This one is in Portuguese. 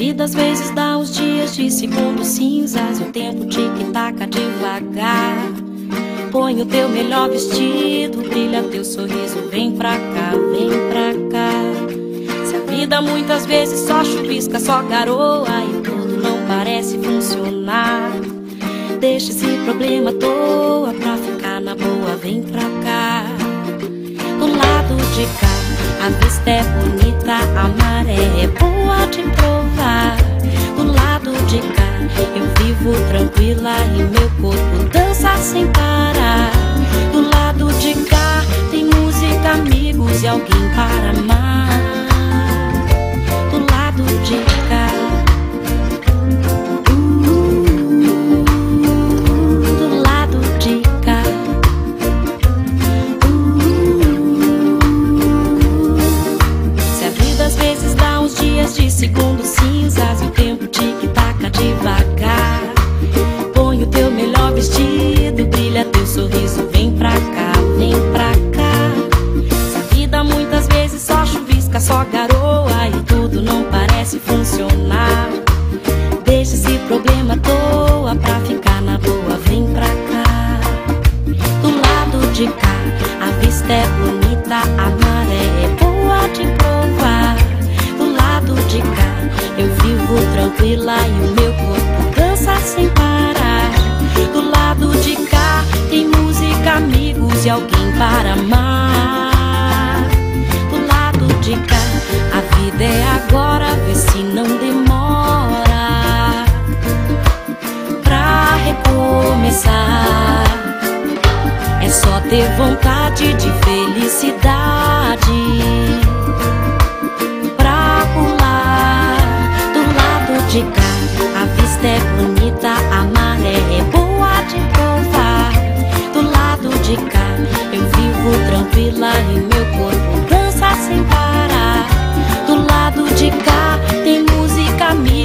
vida às vezes dá uns dias de segundos cinzas o tempo tic-taca devagar. Põe o teu melhor vestido, brilha teu sorriso, vem pra cá, vem pra cá. Se a vida muitas vezes só chuvisca, só garoa parece funcionar. Deixa esse problema à toa pra ficar na boa, vem pra cá. Do lado de cá, a vista é bonita, a maré é boa de provar. Do lado de cá, eu vivo tranquila e meu corpo dança sem parar. Do lado de cá, tem música, amigos e alguém para amar. Só garoa e tudo não parece funcionar. Deixa esse problema à toa pra ficar na boa, vem pra cá. Do lado de cá, a vista é bonita, a maré é boa de provar. Do lado de cá, eu vivo tranquila e o meu corpo dança sem parar. Do lado de cá, tem música, amigos e alguém recomeçar. É só ter vontade de felicidade pra pular do lado de cá. A vista é bonita, a maré é boa de provar. Do lado de cá, eu vivo tranquila e